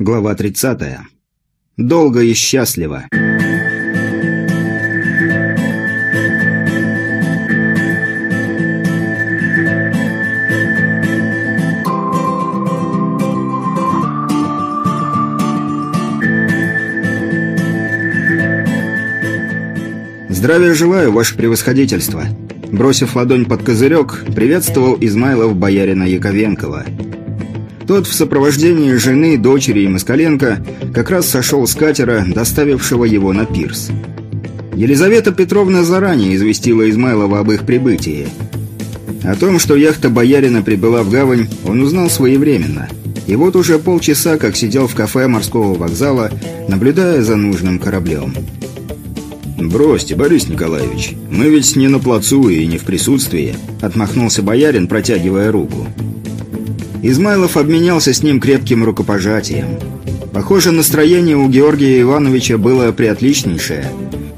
Глава 30. Долго и счастливо. Здравия желаю, ваше превосходительство. Бросив ладонь под козырек, приветствовал Измайлов боярина Яковенкова. Тот в сопровождении жены, дочери и Москаленко как раз сошел с катера, доставившего его на пирс. Елизавета Петровна заранее известила Измайлова об их прибытии. О том, что яхта боярина прибыла в гавань, он узнал своевременно. И вот уже полчаса как сидел в кафе морского вокзала, наблюдая за нужным кораблем. «Бросьте, Борис Николаевич, мы ведь не на плацу и не в присутствии», — отмахнулся боярин, протягивая руку. Измайлов обменялся с ним крепким рукопожатием. Похоже, настроение у Георгия Ивановича было приотличнейшее.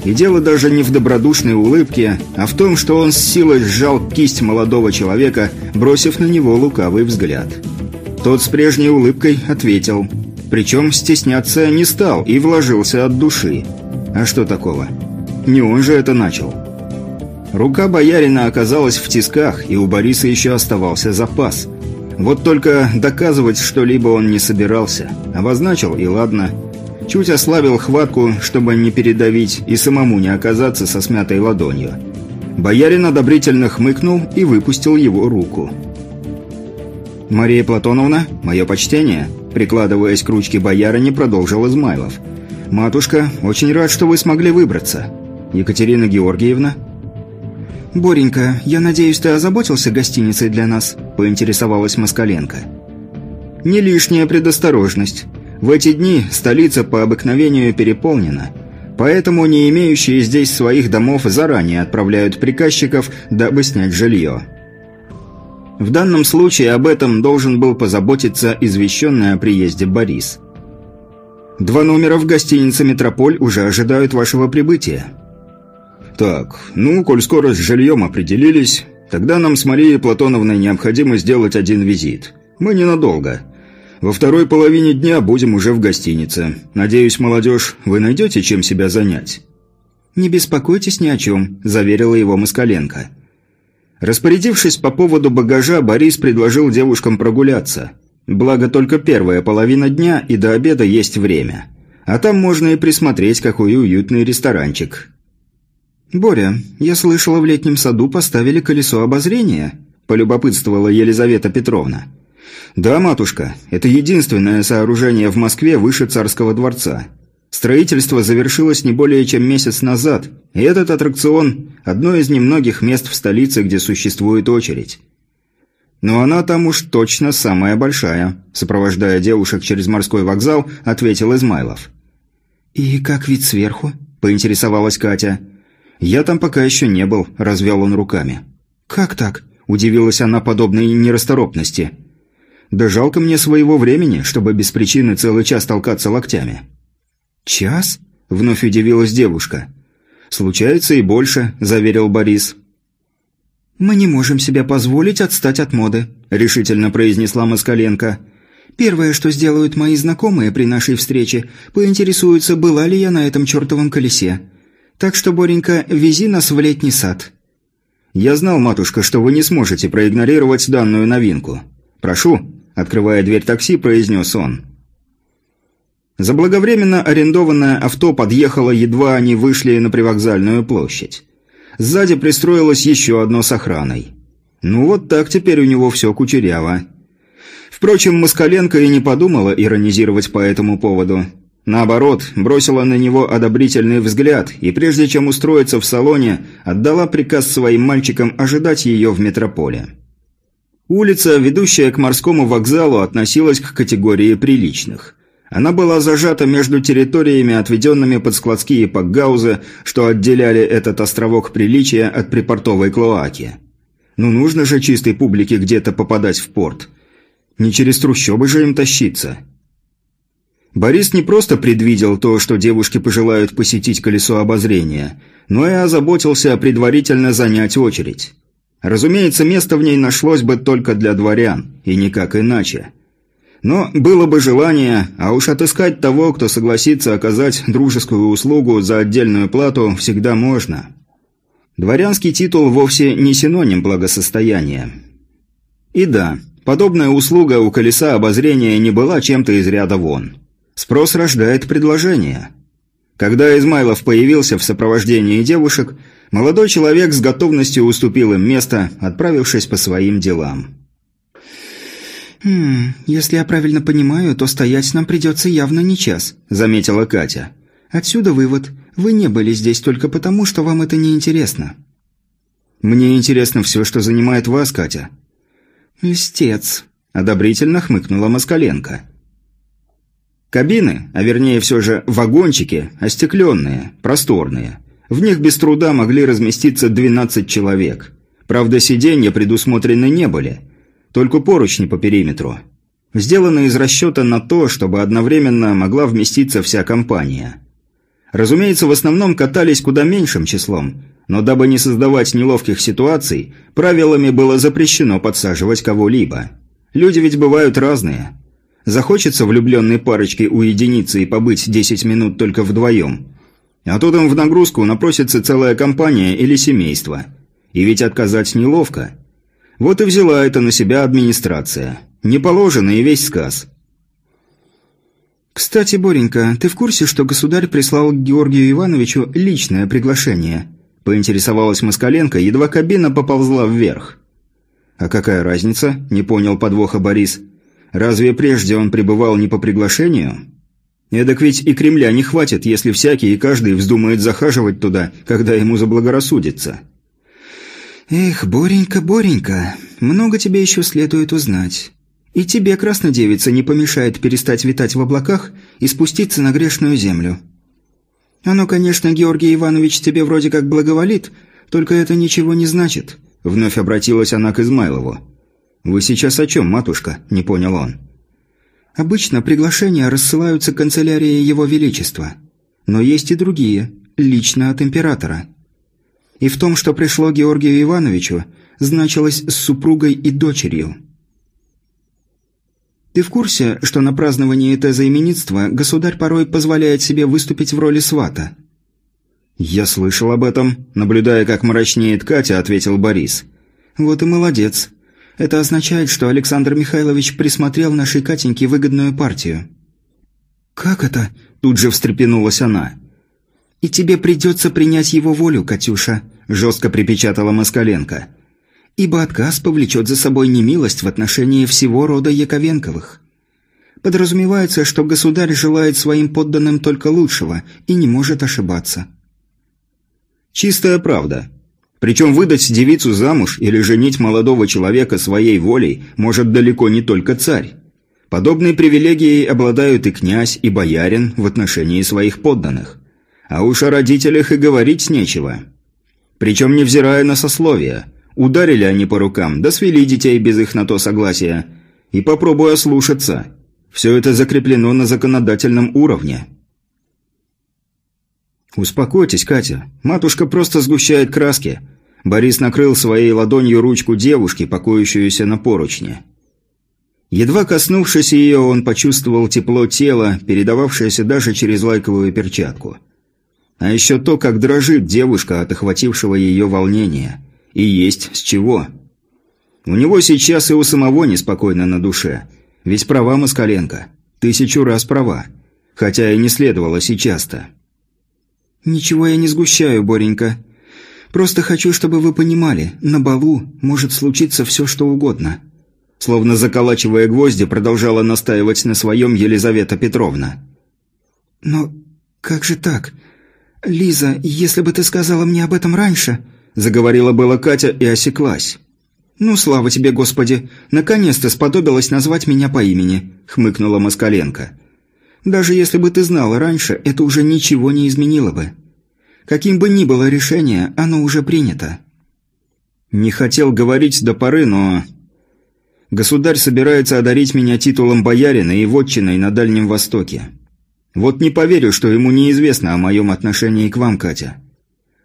И дело даже не в добродушной улыбке, а в том, что он с силой сжал кисть молодого человека, бросив на него лукавый взгляд. Тот с прежней улыбкой ответил. Причем стесняться не стал и вложился от души. А что такого? Не он же это начал. Рука боярина оказалась в тисках, и у Бориса еще оставался запас – вот только доказывать что-либо он не собирался. Обозначил и ладно. Чуть ослабил хватку, чтобы не передавить и самому не оказаться со смятой ладонью. Боярин одобрительно хмыкнул и выпустил его руку. «Мария Платоновна, мое почтение», прикладываясь к ручке боярыни, продолжил Измайлов. «Матушка, очень рад, что вы смогли выбраться. Екатерина Георгиевна?» «Боренька, я надеюсь, ты озаботился гостиницей для нас?» – поинтересовалась Москаленко. «Не лишняя предосторожность. В эти дни столица по обыкновению переполнена, поэтому не имеющие здесь своих домов заранее отправляют приказчиков, дабы снять жилье». В данном случае об этом должен был позаботиться извещенный о приезде Борис. «Два номера в гостинице «Метрополь» уже ожидают вашего прибытия». «Так, ну, коль скоро с жильем определились, тогда нам с Марией Платоновной необходимо сделать один визит. Мы ненадолго. Во второй половине дня будем уже в гостинице. Надеюсь, молодежь, вы найдете чем себя занять?» «Не беспокойтесь ни о чем», – заверила его Москаленко. Распорядившись по поводу багажа, Борис предложил девушкам прогуляться. Благо, только первая половина дня и до обеда есть время. А там можно и присмотреть, какой уютный ресторанчик. «Боря, я слышала, в летнем саду поставили колесо обозрения», – полюбопытствовала Елизавета Петровна. «Да, матушка, это единственное сооружение в Москве выше царского дворца. Строительство завершилось не более чем месяц назад, и этот аттракцион – одно из немногих мест в столице, где существует очередь. Но она там уж точно самая большая», – сопровождая девушек через морской вокзал, ответил Измайлов. «И как вид сверху?» – поинтересовалась Катя. «Я там пока еще не был», – развел он руками. «Как так?» – удивилась она подобной нерасторопности. «Да жалко мне своего времени, чтобы без причины целый час толкаться локтями». «Час?» – вновь удивилась девушка. «Случается и больше», – заверил Борис. «Мы не можем себе позволить отстать от моды», – решительно произнесла Москаленко. «Первое, что сделают мои знакомые при нашей встрече, поинтересуются, была ли я на этом чертовом колесе. Так что, Боренька, вези нас в летний сад». «Я знал, матушка, что вы не сможете проигнорировать данную новинку. Прошу», – открывая дверь такси, произнес он. Заблаговременно арендованное авто подъехало, едва они вышли на привокзальную площадь. Сзади пристроилось еще одно с охраной. Ну вот так теперь у него все кучеряво. Впрочем, Москаленко и не подумала иронизировать по этому поводу. Наоборот, бросила на него одобрительный взгляд и прежде чем устроиться в салоне, отдала приказ своим мальчикам ожидать ее в метрополе. Улица, ведущая к морскому вокзалу, относилась к категории приличных. Она была зажата между территориями, отведенными под складские пакгаузы, что отделяли этот островок приличия от припортовой клоаки. Ну нужно же чистой публике где-то попадать в порт. Не через трущобы же им тащиться. Борис не просто предвидел то, что девушки пожелают посетить колесо обозрения, но и озаботился предварительно занять очередь. Разумеется, место в ней нашлось бы только для дворян, и никак иначе. Но было бы желание, а уж отыскать того, кто согласится оказать дружескую услугу за отдельную плату, всегда можно. Дворянский титул вовсе не синоним благосостояния. И да, подобная услуга у колеса обозрения не была чем-то из ряда вон. Спрос рождает предложение. Когда Измайлов появился в сопровождении девушек, молодой человек с готовностью уступил им место, отправившись по своим делам. «Хм, если я правильно понимаю, то стоять нам придется явно не час», – заметила Катя. «Отсюда вывод. Вы не были здесь только потому, что вам это не интересно». «Мне интересно все, что занимает вас, Катя». «Льстец», – одобрительно хмыкнула Москаленко. Кабины, а вернее все же вагончики, остекленные, просторные. В них без труда могли разместиться 12 человек. Правда, сиденья предусмотрены не были – только поручни по периметру. Сделаны из расчета на то, чтобы одновременно могла вместиться вся компания. Разумеется, в основном катались куда меньшим числом, но дабы не создавать неловких ситуаций, правилами было запрещено подсаживать кого-либо. Люди ведь бывают разные. Захочется влюбленной парочке уединиться и побыть 10 минут только вдвоем. А тут им в нагрузку напросится целая компания или семейство. И ведь отказать неловко – вот и взяла это на себя администрация. Не положено и весь сказ. «Кстати, Боренька, ты в курсе, что государь прислал Георгию Ивановичу личное приглашение?» – поинтересовалась Москаленко, едва кабина поползла вверх. «А какая разница?» – не понял подвоха Борис. «Разве прежде он пребывал не по приглашению?» «Эдак ведь и Кремля не хватит, если всякий и каждый вздумает захаживать туда, когда ему заблагорассудится». «Эх, Боренька, Боренька, много тебе еще следует узнать. И тебе, краснодевица, не помешает перестать витать в облаках и спуститься на грешную землю. Оно, конечно, Георгий Иванович тебе вроде как благоволит, только это ничего не значит». Вновь обратилась она к Измайлову. «Вы сейчас о чем, матушка?» – не понял он. «Обычно приглашения рассылаются канцелярии Его Величества. Но есть и другие, лично от императора». И в том, что пришло Георгию Ивановичу, значилось с супругой и дочерью. Ты в курсе, что на праздновании тезоименитства государь порой позволяет себе выступить в роли свата? «Я слышал об этом», – наблюдая, как мрачнеет Катя, ответил Борис. «Вот и молодец. Это означает, что Александр Михайлович присмотрел нашей Катеньке выгодную партию». «Как это?» – тут же встрепенулась она. «И тебе придется принять его волю, Катюша», – жестко припечатала Москаленко. «Ибо отказ повлечет за собой немилость в отношении всего рода Яковенковых. Подразумевается, что государь желает своим подданным только лучшего и не может ошибаться». «Чистая правда», причем выдать девицу замуж или женить молодого человека своей волей может далеко не только царь. Подобной привилегией обладают и князь, и боярин в отношении своих подданных. А уж о родителях и говорить нечего. Причем невзирая на сословия. Ударили они по рукам, да свели детей без их на то согласия. И попробуй ослушаться. Все это закреплено на законодательном уровне. «Успокойтесь, Катя. Матушка просто сгущает краски». Борис накрыл своей ладонью ручку девушки, покоящуюся на поручне. Едва коснувшись ее, он почувствовал тепло тела, передававшееся даже через лайковую перчатку. А еще то, как дрожит девушка от охватившего ее волнения. И есть с чего. У него сейчас и у самого неспокойно на душе. Ведь права Москаленко. Тысячу раз права. Хотя и не следовало сейчас-то. «Ничего я не сгущаю, Боренька. Просто хочу, чтобы вы понимали, на балу может случиться все, что угодно». Словно заколачивая гвозди, продолжала настаивать на своем Елизавета Петровна. «Но как же так? «Лиза, если бы ты сказала мне об этом раньше...» Заговорила была Катя и осеклась. «Ну, слава тебе, Господи! Наконец-то сподобилась назвать меня по имени», — хмыкнула Москаленко. «Даже если бы ты знала раньше, это уже ничего не изменило бы. Каким бы ни было решение, оно уже принято». «Не хотел говорить до поры, но...» «Государь собирается одарить меня титулом боярина и вотчиной на Дальнем Востоке. Вот не поверю, что ему неизвестно о моем отношении к вам, Катя.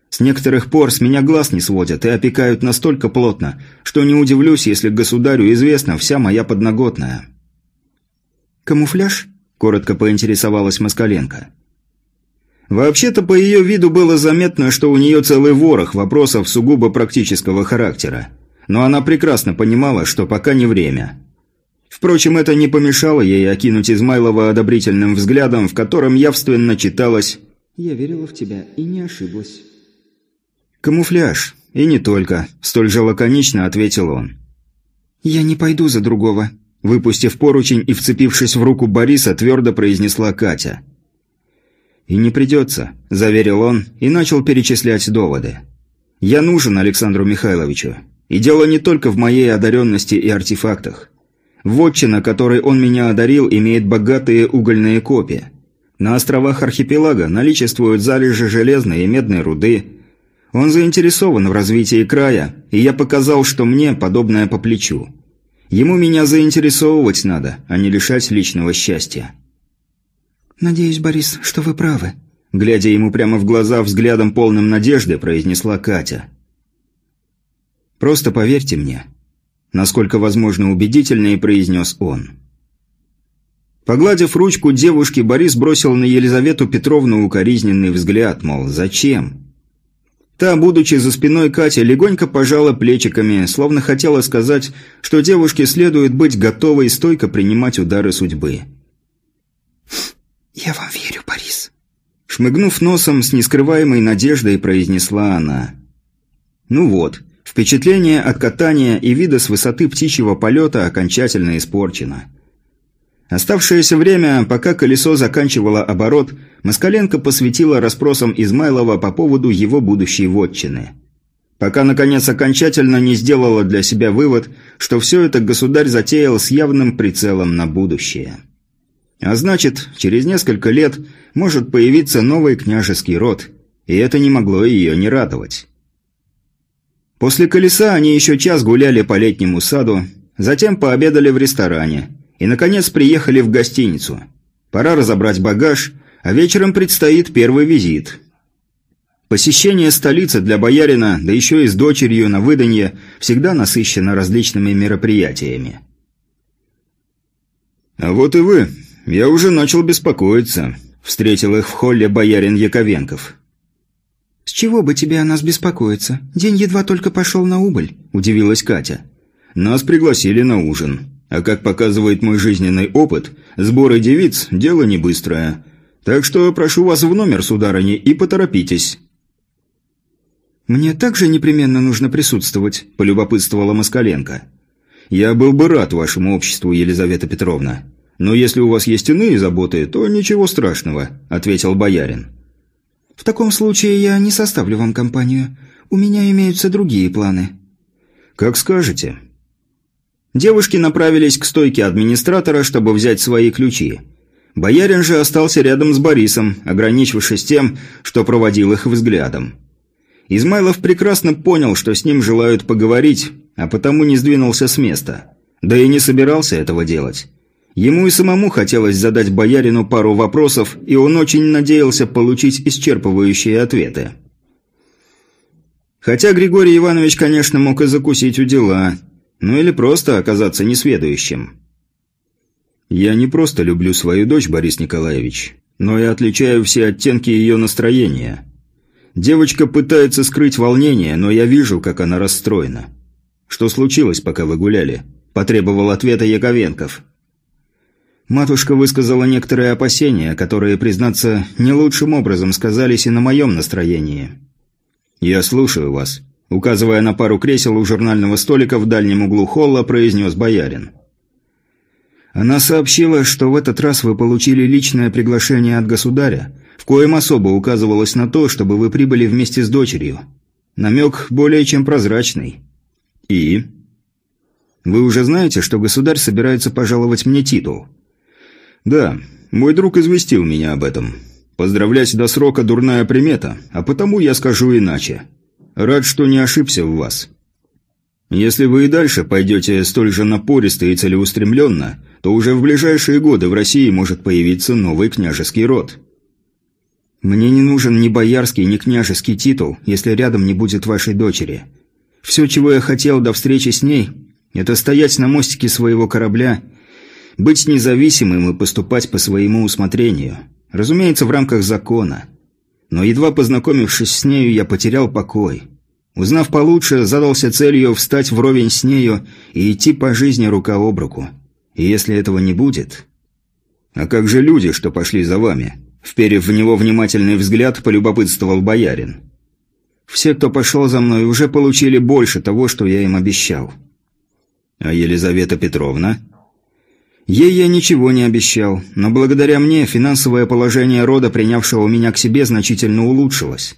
С некоторых пор с меня глаз не сводят и опекают настолько плотно, что не удивлюсь, если государю известна вся моя подноготная». «Камуфляж?» – коротко поинтересовалась Москаленко. Вообще-то по ее виду было заметно, что у нее целый ворох вопросов сугубо практического характера. Но она прекрасно понимала, что пока не время. Впрочем, это не помешало ей окинуть Измайлова одобрительным взглядом, в котором явственно читалось «Я верила в тебя и не ошиблась». «Камуфляж. И не только», – столь же лаконично ответил он. «Я не пойду за другого», – выпустив поручень и вцепившись в руку Бориса, твердо произнесла Катя – «И не придется», – заверил он и начал перечислять доводы. «Я нужен Александру Михайловичу. И дело не только в моей одаренности и артефактах. Вотчина, которой он меня одарил, имеет богатые угольные копии. На островах архипелага наличествуют залежи железной и медной руды. Он заинтересован в развитии края, и я показал, что мне подобное по плечу. Ему меня заинтересовывать надо, а не лишать личного счастья». «Надеюсь, Борис, что вы правы», – глядя ему прямо в глаза взглядом полным надежды, произнесла Катя. «Просто поверьте мне», – насколько возможно убедительнее произнес он. Погладив ручку девушки, Борис бросил на Елизавету Петровну укоризненный взгляд, мол, зачем? Та, будучи за спиной Кати, легонько пожала плечиками, словно хотела сказать, что девушке следует быть готовой стойко принимать удары судьбы. «Я вам верю, Борис». Шмыгнув носом, с нескрываемой надеждой произнесла она. «Ну вот, впечатление от катания и вида с высоты птичьего полета окончательно испорчено». Оставшееся время, пока колесо заканчивало оборот, Москаленко посвятила расспросам Измайлова по поводу его будущей вотчины. Пока, наконец, окончательно не сделала для себя вывод, что все это государь затеял с явным прицелом на будущее. А значит, через несколько лет может появиться новый княжеский род, и это не могло ее не радовать. После колеса они еще час гуляли по летнему саду, затем пообедали в ресторане и, наконец, приехали в гостиницу. Пора разобрать багаж, а вечером предстоит первый визит. Посещение столицы для боярина, да еще и с дочерью на выданье, всегда насыщено различными мероприятиями. «А вот и вы», «Я уже начал беспокоиться», – встретил их в холле боярин Яковенков. «С чего бы тебе о нас беспокоиться? День едва только пошел на убыль», – удивилась Катя. «Нас пригласили на ужин. А как показывает мой жизненный опыт, сборы девиц – дело не быстрое. Так что прошу вас в номер, сударыни, и поторопитесь». «Мне также непременно нужно присутствовать», – полюбопытствовала Москаленко. «Я был бы рад вашему обществу, Елизавета Петровна. «Но если у вас есть иные заботы, то ничего страшного», – ответил боярин. «В таком случае я не составлю вам компанию. У меня имеются другие планы». «Как скажете». Девушки направились к стойке администратора, чтобы взять свои ключи. Боярин же остался рядом с Борисом, ограничившись тем, что проводил их взглядом. Измайлов прекрасно понял, что с ним желают поговорить, а потому не сдвинулся с места. Да и не собирался этого делать. Ему и самому хотелось задать боярину пару вопросов, и он очень надеялся получить исчерпывающие ответы. Хотя Григорий Иванович, конечно, мог и закусить у дела, ну или просто оказаться несведущим. «Я не просто люблю свою дочь, Борис Николаевич, но и отличаю все оттенки ее настроения. Девочка пытается скрыть волнение, но я вижу, как она расстроена. Что случилось, пока вы гуляли?» – потребовал ответа Яковенков. Матушка высказала некоторые опасения, которые, признаться, не лучшим образом сказались и на моем настроении. «Я слушаю вас», – указывая на пару кресел у журнального столика в дальнем углу холла, произнес боярин. Она сообщила, что в этот раз вы получили личное приглашение от государя, в коем особо указывалось на то, чтобы вы прибыли вместе с дочерью. Намек более чем прозрачный. И? Вы уже знаете, что государь собирается пожаловать мне титул. «Да, мой друг известил меня об этом. Поздравлять до срока дурная примета, а потому я скажу иначе. Рад, что не ошибся в вас. Если вы и дальше пойдете столь же напористо и целеустремленно, то уже в ближайшие годы в России может появиться новый княжеский род». «Мне не нужен ни боярский, ни княжеский титул, если рядом не будет вашей дочери. Все, чего я хотел до встречи с ней, это стоять на мостике своего корабля Быть независимым и поступать по своему усмотрению. Разумеется, в рамках закона. Но едва познакомившись с нею, я потерял покой. Узнав получше, задался целью встать вровень с нею и идти по жизни рука об руку. И если этого не будет... «А как же люди, что пошли за вами?» Вперев в него внимательный взгляд, полюбопытствовал боярин. «Все, кто пошел за мной, уже получили больше того, что я им обещал». «А Елизавета Петровна?» Ей я ничего не обещал, но благодаря мне финансовое положение рода, принявшего меня к себе, значительно улучшилось.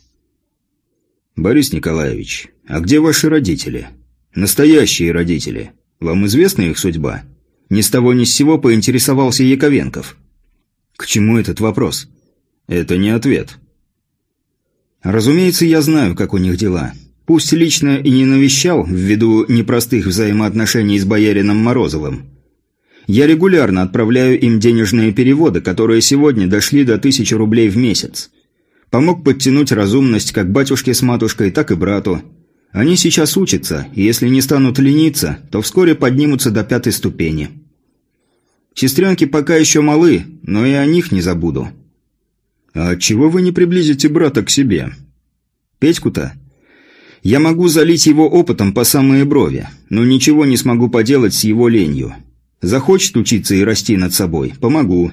«Борис Николаевич, а где ваши родители? Настоящие родители. Вам известна их судьба?» Ни с того ни с сего поинтересовался Яковенков. «К чему этот вопрос?» «Это не ответ». «Разумеется, я знаю, как у них дела. Пусть лично и не навещал, ввиду непростых взаимоотношений с боярином Морозовым. Я регулярно отправляю им денежные переводы, которые сегодня дошли до тысячи рублей в месяц. Помог подтянуть разумность как батюшке с матушкой, так и брату. Они сейчас учатся, и если не станут лениться, то вскоре поднимутся до пятой ступени. Сестренки пока еще малы, но и о них не забуду. А чего вы не приблизите брата к себе? Петьку-то? Я могу залить его опытом по самые брови, но ничего не смогу поделать с его ленью. Захочет учиться и расти над собой – помогу.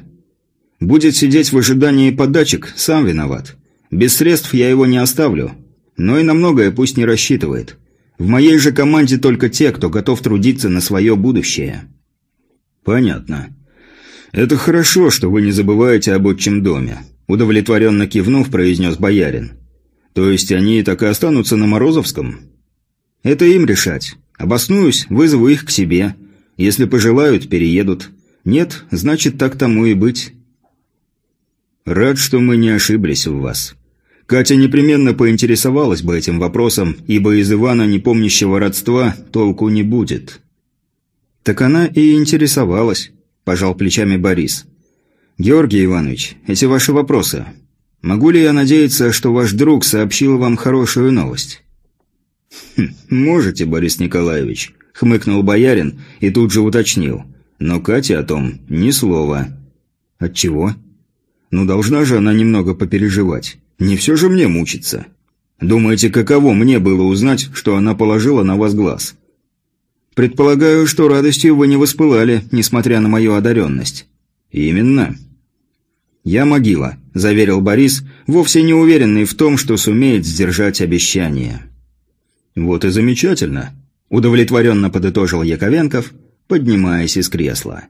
Будет сидеть в ожидании подачек – сам виноват. Без средств я его не оставлю – но и на многое пусть не рассчитывает. В моей же команде только те, кто готов трудиться на свое будущее. Понятно. Это хорошо, что вы не забываете об отчим доме. Удовлетворенно кивнув, произнес боярин. То есть они так и останутся на Морозовском? Это им решать. Обоснуюсь, вызову их к себе. Если пожелают, переедут. Нет, значит, так тому и быть. Рад, что мы не ошиблись в вас. Катя непременно поинтересовалась бы этим вопросом, ибо из Ивана, не помнящего родства, толку не будет. «Так она и интересовалась», – пожал плечами Борис. «Георгий Иванович, эти ваши вопросы. Могу ли я надеяться, что ваш друг сообщил вам хорошую новость?» «Хм, «Можете, Борис Николаевич», – хмыкнул боярин и тут же уточнил. «Но Катя о том ни слова». «Отчего?» «Ну, должна же она немного попереживать». Не все же мне мучиться. Думаете, каково мне было узнать, что она положила на вас глаз? Предполагаю, что радостью вы не воспылали, несмотря на мою одаренность. Именно. Я могила, заверил Борис, вовсе не уверенный в том, что сумеет сдержать обещание. Вот и замечательно, удовлетворенно подытожил Яковенков, поднимаясь из кресла.